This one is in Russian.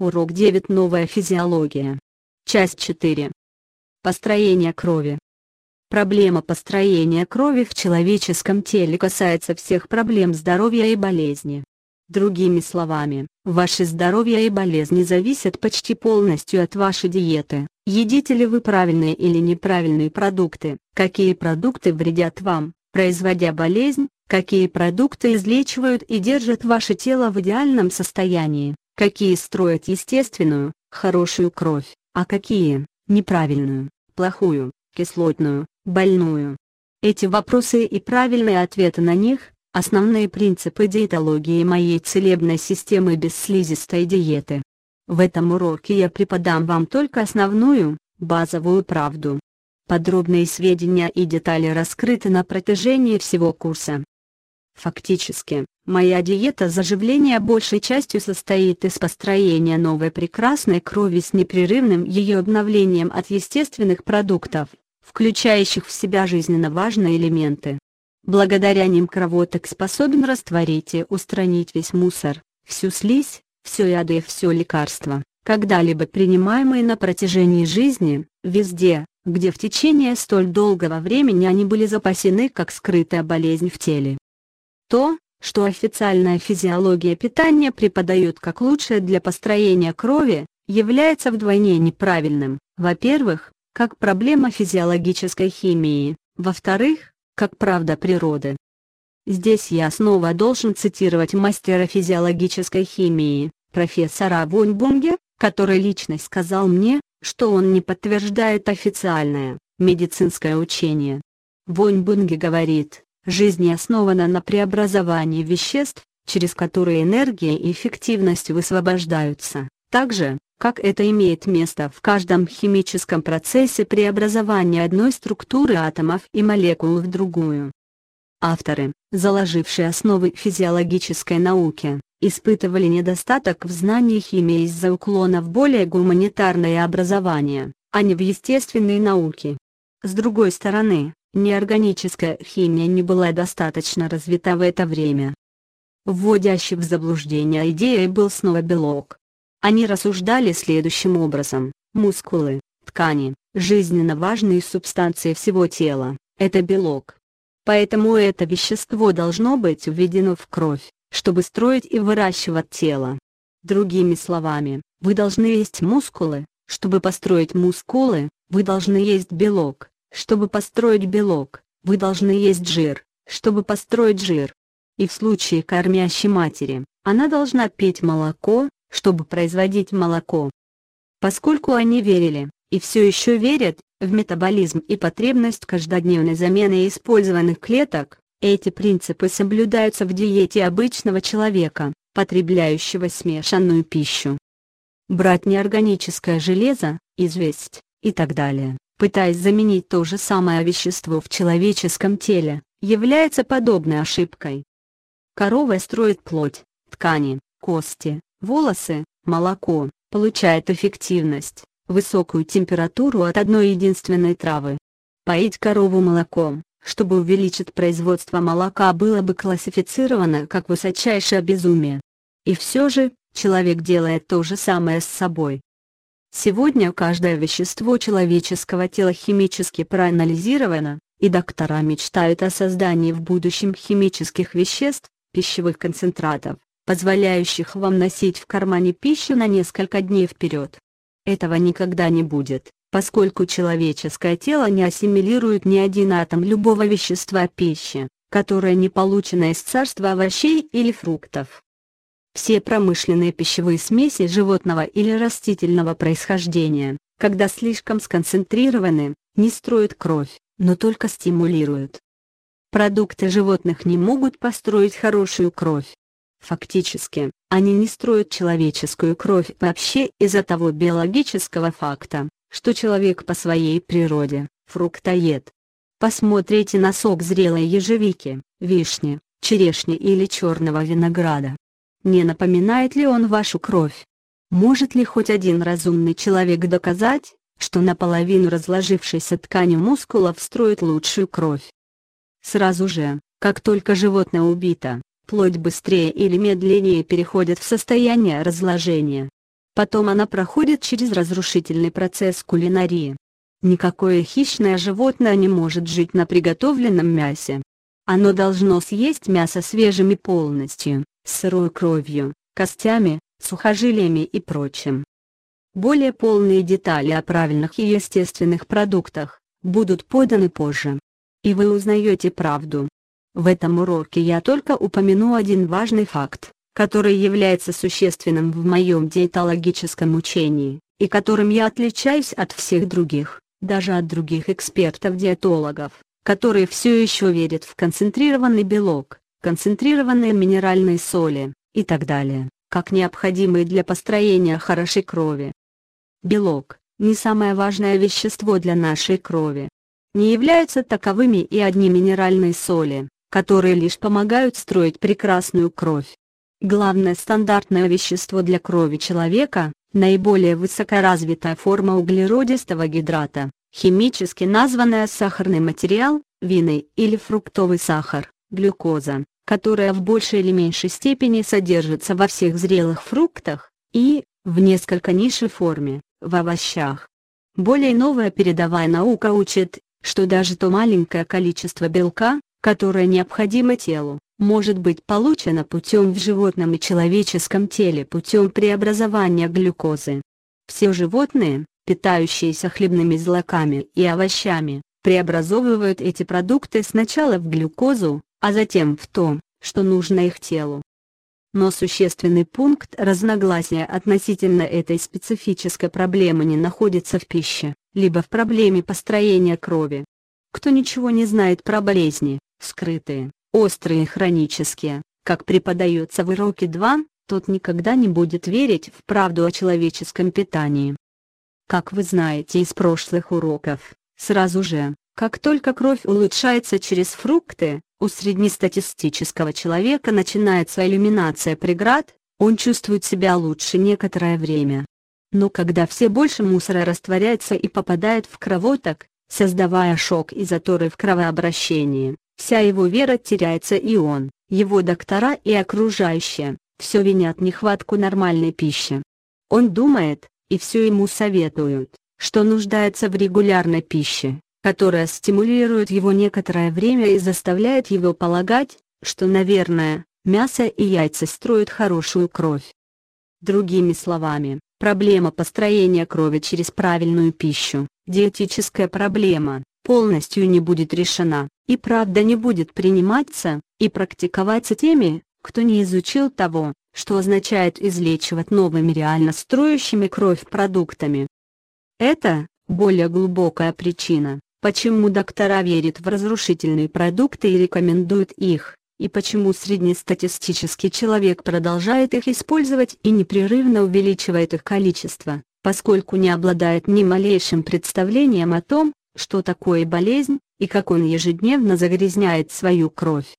Урок 9 Новая физиология. Часть 4. Построение крови. Проблема построения крови в человеческом теле касается всех проблем здоровья и болезни. Другими словами, ваше здоровье и болезни зависят почти полностью от вашей диеты. Едите ли вы правильные или неправильные продукты, какие продукты вредят вам, производя болезнь, какие продукты излечивают и держат ваше тело в идеальном состоянии, какие строят естественную, хорошую кровь, а какие – неправильную, плохую, кислотную, больную. Эти вопросы и правильные ответы на них – основные принципы диетологии моей целебной системы бесслизистой диеты. В этом уроке я преподам вам только основную, базовую правду. Подробные сведения и детали раскрыты на протяжении всего курса. Фактически, моя диета заживления большей частью состоит из построения новой прекрасной крови с непрерывным ее обновлением от естественных продуктов, включающих в себя жизненно важные элементы. Благодаря ним кровоток способен растворить и устранить весь мусор, всю слизь, все яды и все лекарства, когда-либо принимаемые на протяжении жизни, везде, где в течение столь долгого времени они были запасены как скрытая болезнь в теле. То, что официальная физиология питания преподает как лучшее для построения крови, является вдвойне неправильным, во-первых, как проблема физиологической химии, во-вторых, как правда природы. Здесь я снова должен цитировать мастера физиологической химии, профессора Вонбунге, который лично сказал мне, что он не подтверждает официальное, медицинское учение. Вонбунге говорит, Жизнь основана на преобразовании веществ, через которые энергия и эффективность высвобождаются, так же, как это имеет место в каждом химическом процессе преобразования одной структуры атомов и молекул в другую. Авторы, заложившие основы физиологической науки, испытывали недостаток в знании химии из-за уклона в более гуманитарное образование, а не в естественные науки. С другой стороны, Неорганическая химия не была достаточно развита в это время. Вводящий в заблуждение идеей был снова белок. Они рассуждали следующим образом. Мускулы, ткани, жизненно важные субстанции всего тела – это белок. Поэтому это вещество должно быть введено в кровь, чтобы строить и выращивать тело. Другими словами, вы должны есть мускулы, чтобы построить мускулы, вы должны есть белок, чтобы построить белок, вы должны есть жир, чтобы построить жир. И в случае кормящей матери, она должна пить молоко, чтобы производить молоко. Поскольку они верили, и все еще верят, в метаболизм и потребность каждодневной замены использованных клеток, эти принципы соблюдаются в диете обычного человека, потребляющего смешанную пищу. Брать неорганическое железо, известь, и так далее пытаясь заменить то же самое вещество в человеческом теле, является подобной ошибкой. Корова строит плоть, ткани, кости, волосы, молоко, получает эффективность, высокую температуру от одной единственной травы. Поить корову молоком, чтобы увеличить производство молока было бы классифицировано как высочайшее безумие. И все же, человек делает то же самое с собой. Сегодня каждое вещество человеческого тела химически проанализировано, и доктора мечтают о создании в будущем химических веществ, пищевых концентратов, позволяющих вам носить в кармане пищу на несколько дней вперед. Этого никогда не будет, поскольку человеческое тело не ассимилирует ни один атом любого вещества пищи, которое не получено из царства овощей или фруктов. Все промышленные пищевые смеси животного или растительного происхождения, когда слишком сконцентрированы, не строят кровь, но только стимулируют. Продукты животных не могут построить хорошую кровь. Фактически, они не строят человеческую кровь вообще из-за того биологического факта, что человек по своей природе – фруктоед. Посмотрите на сок зрелой ежевики, вишни, черешни или черного винограда. Не напоминает ли он вашу кровь? Может ли хоть один разумный человек доказать, что наполовину разложившейся ткани мускулов строит лучшую кровь? Сразу же, как только животное убито, плоть быстрее или медленнее переходит в состояние разложения. Потом она проходит через разрушительный процесс кулинарии. Никакое хищное животное не может жить на приготовленном мясе. Оно должно съесть мясо свежим и полностью, сырой кровью, костями, сухожилиями и прочим. Более полные детали о правильных и естественных продуктах будут поданы позже. И вы узнаете правду. В этом уроке я только упомяну один важный факт, который является существенным в моем диетологическом учении, и которым я отличаюсь от всех других, даже от других экспертов-диетологов, которые все еще верят в концентрированный белок, концентрированные минеральные соли, и так далее, как необходимые для построения хорошей крови. Белок – не самое важное вещество для нашей крови. Не являются таковыми и одни минеральные соли, которые лишь помогают строить прекрасную кровь. Главное стандартное вещество для крови человека – наиболее высокоразвитая форма углеродистого гидрата, химически названная сахарный материал, винный или фруктовый сахар, глюкоза, которая в большей или меньшей степени содержится во всех зрелых фруктах, и, в несколько низшей форме, в овощах. Более новая передовая наука учит, что даже то маленькое количество белка, которое необходимо телу, может быть получено путем в животном и человеческом теле путем преобразования глюкозы. Все животные, питающиеся хлебными злаками и овощами, преобразовывают эти продукты сначала в глюкозу, а затем в то, что нужно их телу. Но существенный пункт разногласия относительно этой специфической проблемы не находится в пище, либо в проблеме построения крови. Кто ничего не знает про болезни, скрытые, острые и хронические, как преподается в уроке 2, тот никогда не будет верить в правду о человеческом питании. Как вы знаете из прошлых уроков, сразу же, как только кровь улучшается через фрукты, у среднестатистического человека начинается иллюминация преград, он чувствует себя лучше некоторое время. Но когда все больше мусора растворяется и попадает в кровоток, создавая шок и заторы в кровообращении, вся его вера теряется и он, его доктора и окружающие, все винят нехватку нормальной пищи. Он думает, и все ему советуют, что нуждается в регулярной пище, которая стимулирует его некоторое время и заставляет его полагать, что, наверное, мясо и яйца строят хорошую кровь. Другими словами, проблема построения крови через правильную пищу, диетическая проблема, полностью не будет решена, и правда не будет приниматься и практиковаться теми, кто не изучил того, что означает излечивать новыми реально строящими кровь продуктами. Это, более глубокая причина, Почему доктора верят в разрушительные продукты и рекомендуют их, и почему среднестатистический человек продолжает их использовать и непрерывно увеличивает их количество, поскольку не обладает ни малейшим представлением о том, что такое болезнь, и как он ежедневно загрязняет свою кровь.